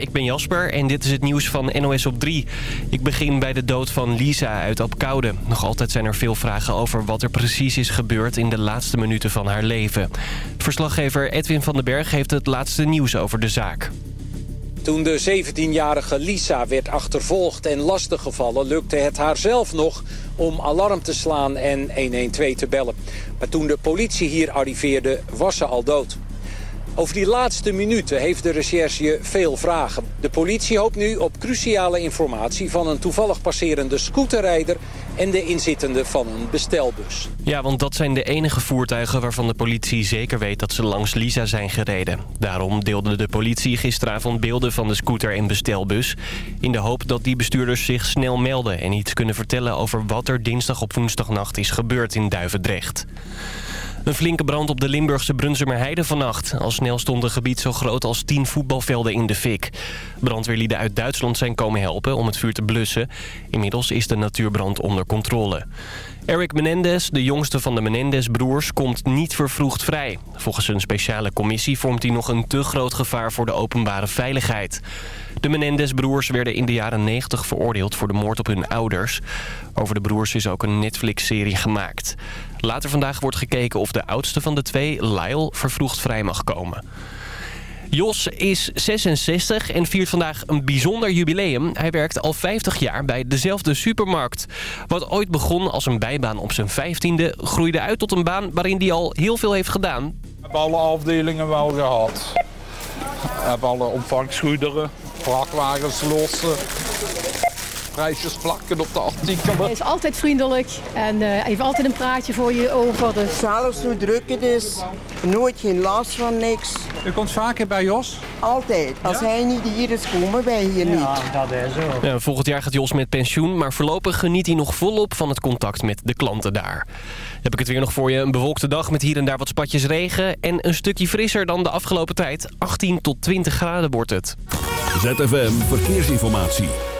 ik ben Jasper en dit is het nieuws van NOS op 3. Ik begin bij de dood van Lisa uit Apkoude. Nog altijd zijn er veel vragen over wat er precies is gebeurd in de laatste minuten van haar leven. Verslaggever Edwin van den Berg heeft het laatste nieuws over de zaak. Toen de 17-jarige Lisa werd achtervolgd en lastiggevallen... lukte het haar zelf nog om alarm te slaan en 112 te bellen. Maar toen de politie hier arriveerde, was ze al dood. Over die laatste minuten heeft de recherche veel vragen. De politie hoopt nu op cruciale informatie van een toevallig passerende scooterrijder en de inzittende van een bestelbus. Ja, want dat zijn de enige voertuigen waarvan de politie zeker weet dat ze langs Lisa zijn gereden. Daarom deelde de politie gisteravond beelden van de scooter en bestelbus... in de hoop dat die bestuurders zich snel melden en iets kunnen vertellen over wat er dinsdag op woensdagnacht is gebeurd in Duivendrecht. Een flinke brand op de Limburgse Brunsumerheide vannacht. Al snel stond een gebied zo groot als 10 voetbalvelden in de fik. Brandweerlieden uit Duitsland zijn komen helpen om het vuur te blussen. Inmiddels is de natuurbrand onder controle. Eric Menendez, de jongste van de Menendez-broers, komt niet vervroegd vrij. Volgens een speciale commissie vormt hij nog een te groot gevaar voor de openbare veiligheid. De Menendez-broers werden in de jaren 90 veroordeeld voor de moord op hun ouders. Over de broers is ook een Netflix-serie gemaakt. Later vandaag wordt gekeken of de oudste van de twee, Lyle, vervroegd vrij mag komen. Jos is 66 en viert vandaag een bijzonder jubileum. Hij werkt al 50 jaar bij dezelfde supermarkt. Wat ooit begon als een bijbaan op zijn 15e... groeide uit tot een baan waarin hij al heel veel heeft gedaan. We hebben alle afdelingen wel gehad. We hebben alle ontvangstgoederen, vrachtwagens lossen prijsjes plakken op de artikelen. Hij is altijd vriendelijk en uh, heeft altijd een praatje voor je over. Dus. Zelfs hoe druk het is, nooit geen last van niks. U komt vaker bij Jos? Altijd. Als hij niet hier is, komen wij hier niet. Ja, dat is zo. Ja, volgend jaar gaat Jos met pensioen, maar voorlopig geniet hij nog volop van het contact met de klanten daar. Heb ik het weer nog voor je. Een bewolkte dag met hier en daar wat spatjes regen en een stukje frisser dan de afgelopen tijd. 18 tot 20 graden wordt het. ZFM Verkeersinformatie.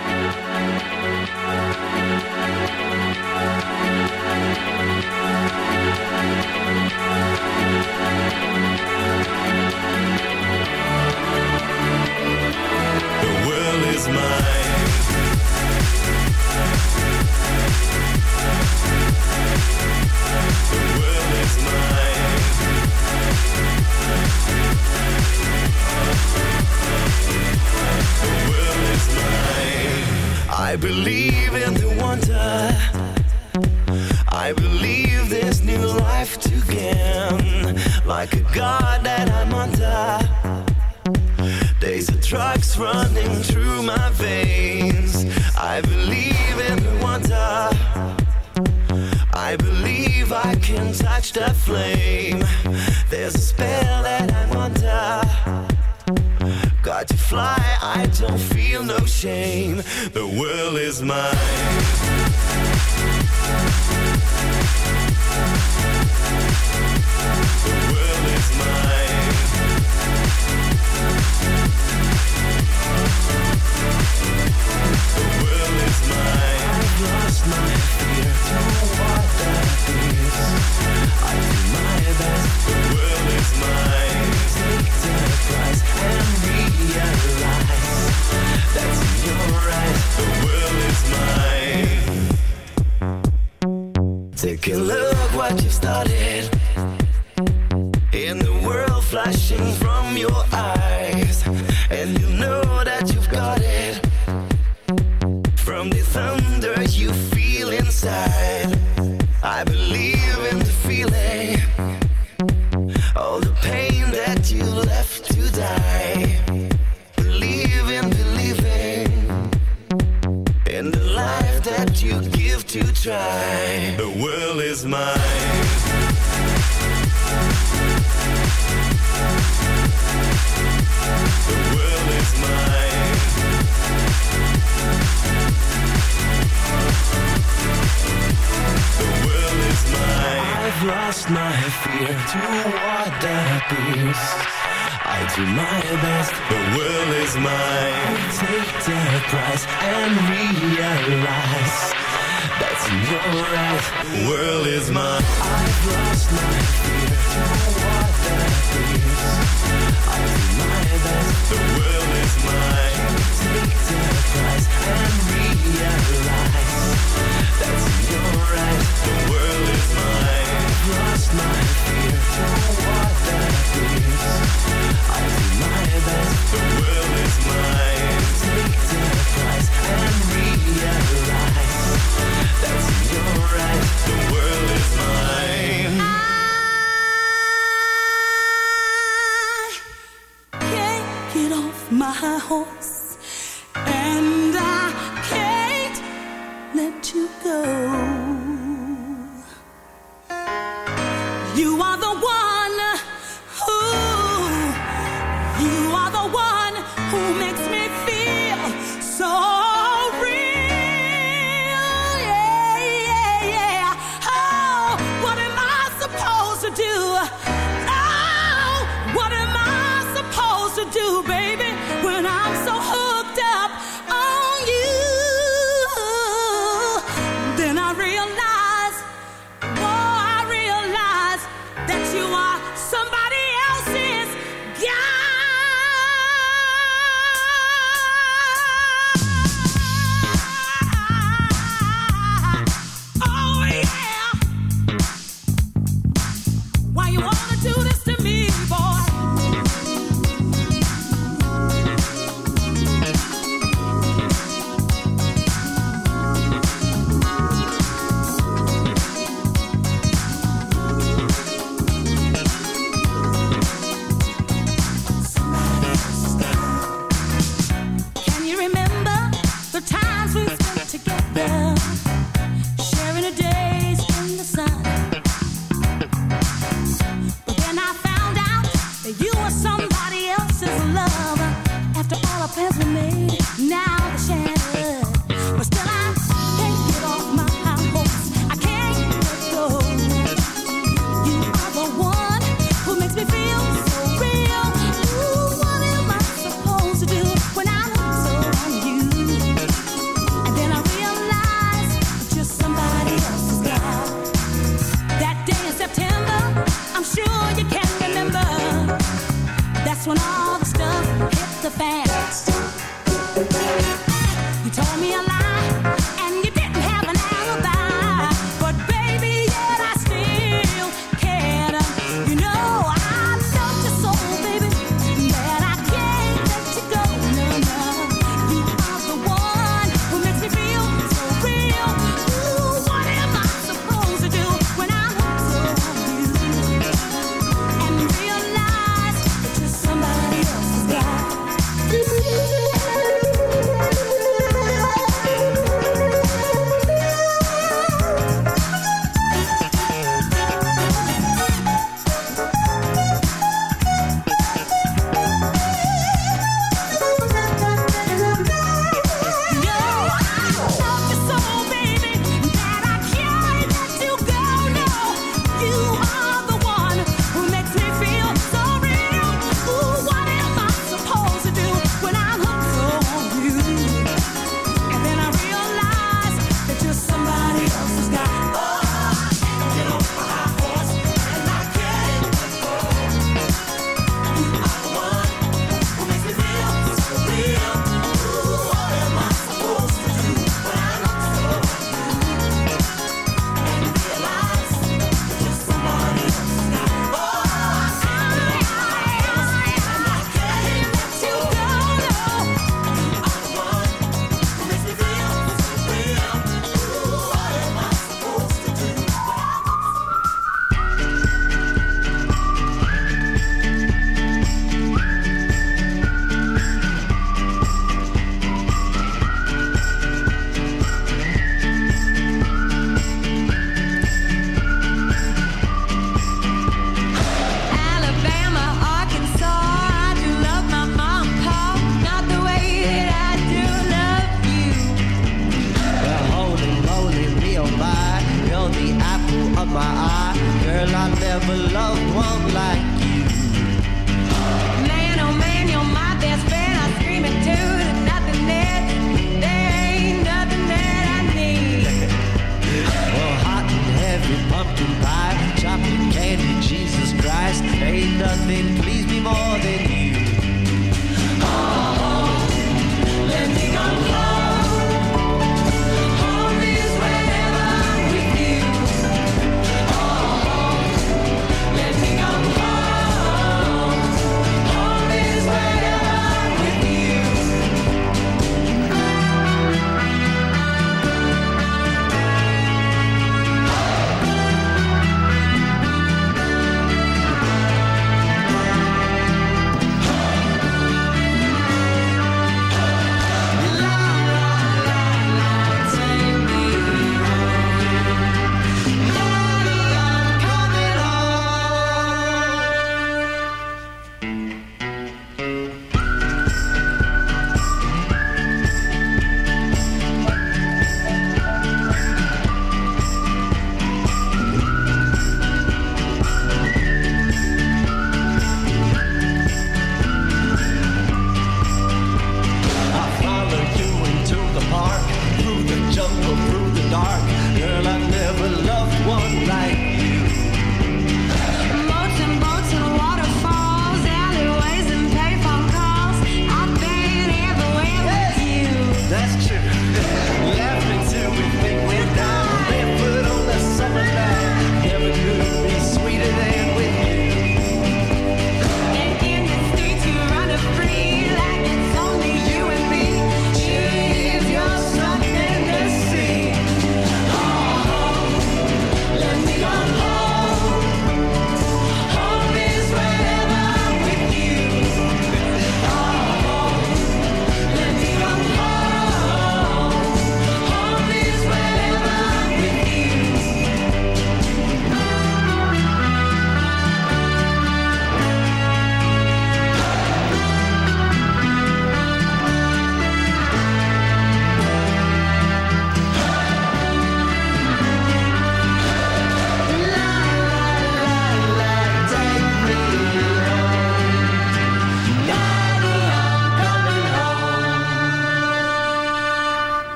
I believe in the wonder. I believe there's new life to gain. Like a god that I'm under. Running through my veins. I believe in wonder. I believe I can touch the flame. There's a spell that I'm under. Got to fly, I don't feel no shame. The world is mine. Take a look what you've started. World is mine. I've lost my fear. I that the world is mine. Take the prize and realize. The world is mine. I lost my fear.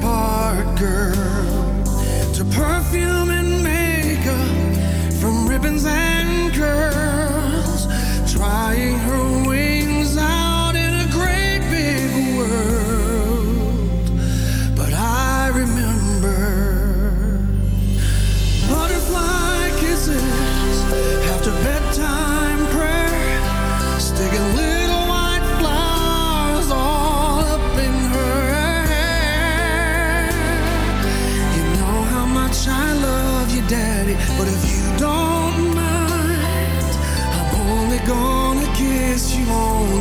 The other part girl. To perfume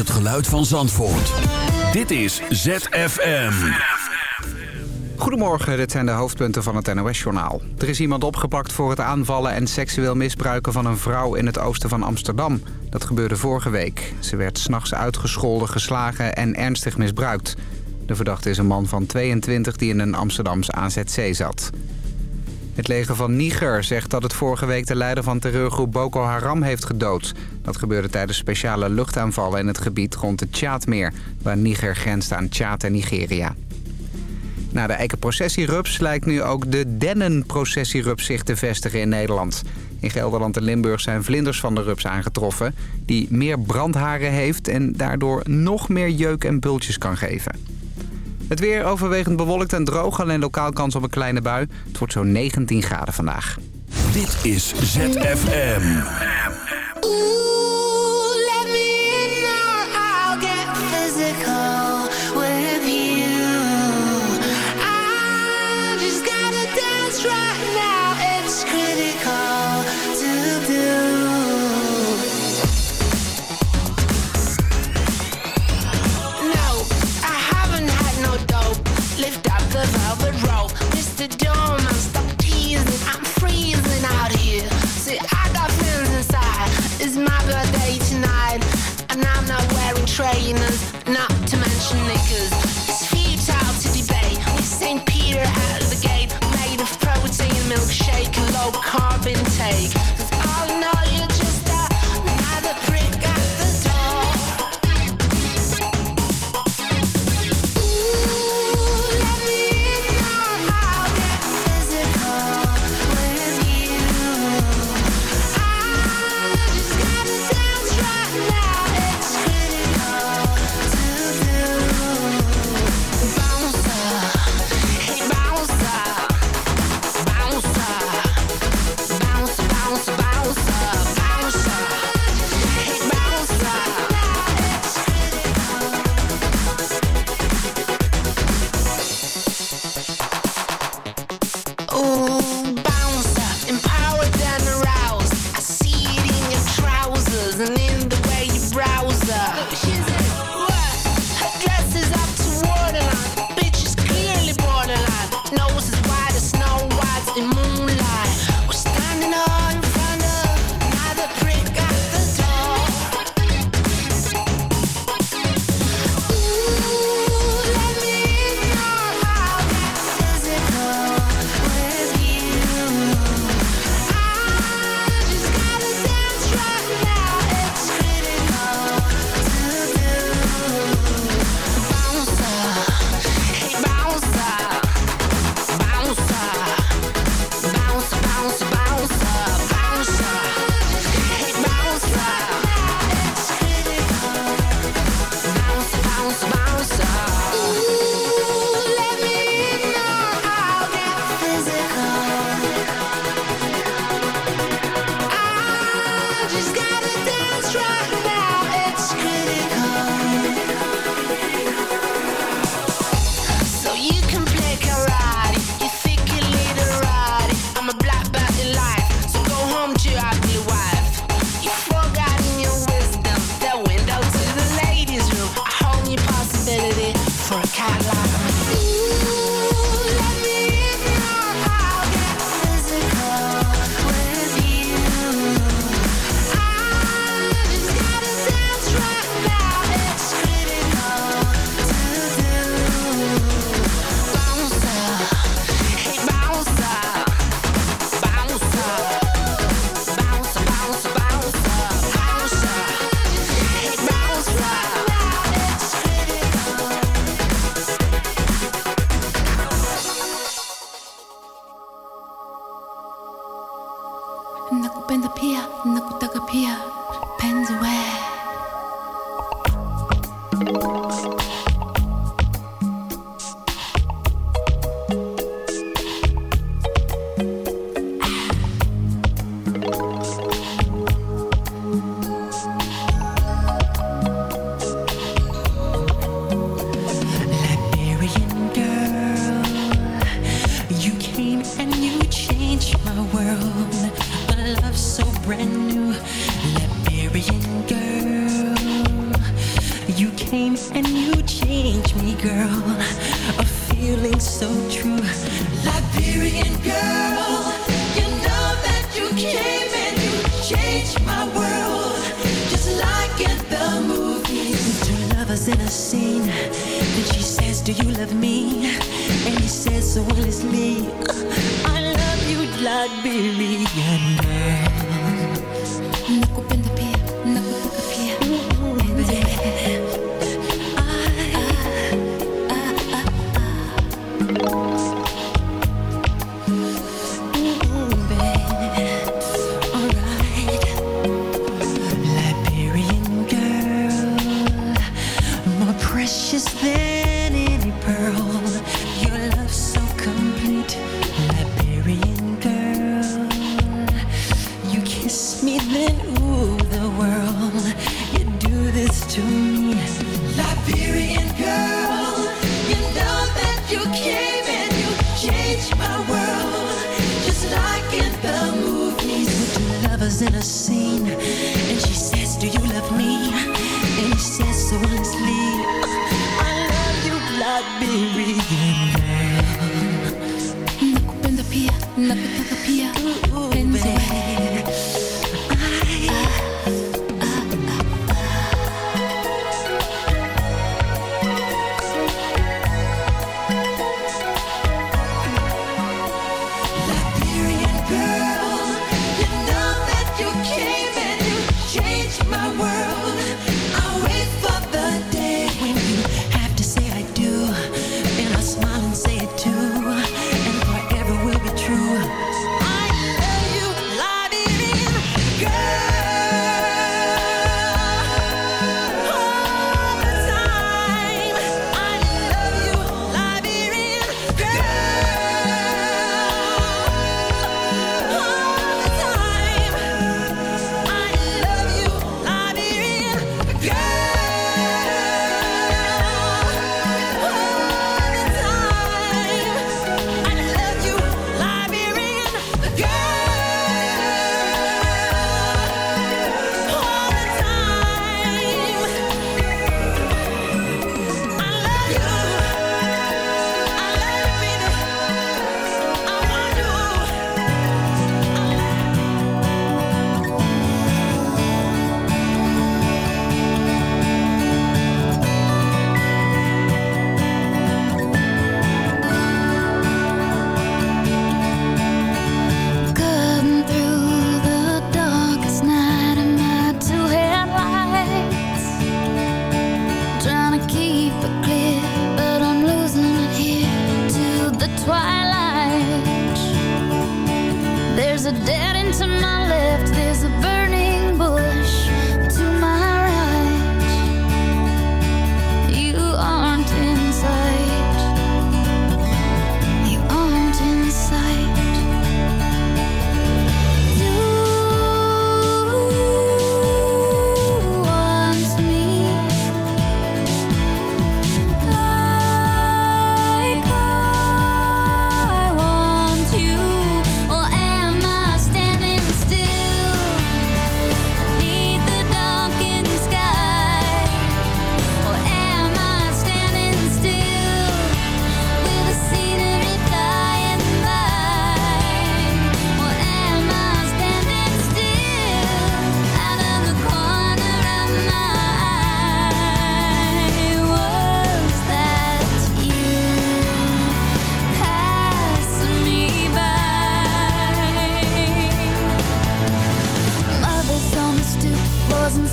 Het geluid van Zandvoort. Dit is ZFM. Goedemorgen, dit zijn de hoofdpunten van het NOS-journaal. Er is iemand opgepakt voor het aanvallen en seksueel misbruiken van een vrouw in het oosten van Amsterdam. Dat gebeurde vorige week. Ze werd s'nachts uitgescholden, geslagen en ernstig misbruikt. De verdachte is een man van 22 die in een Amsterdams AZC zat. Het leger van Niger zegt dat het vorige week de leider van terreurgroep Boko Haram heeft gedood. Dat gebeurde tijdens speciale luchtaanvallen in het gebied rond het Tjaadmeer... waar Niger grenst aan Tjaad en Nigeria. Na de eikenprocessierups lijkt nu ook de dennenprocessierups zich te vestigen in Nederland. In Gelderland en Limburg zijn vlinders van de rups aangetroffen... die meer brandharen heeft en daardoor nog meer jeuk en bultjes kan geven. Het weer overwegend bewolkt en droog, alleen lokaal kans op een kleine bui. Het wordt zo'n 19 graden vandaag. Dit is ZFM.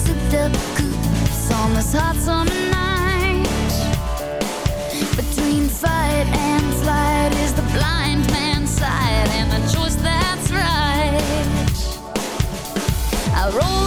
stood up goofs on this hot summer night. Between fight and flight is the blind man's sight, and the choice that's right. I roll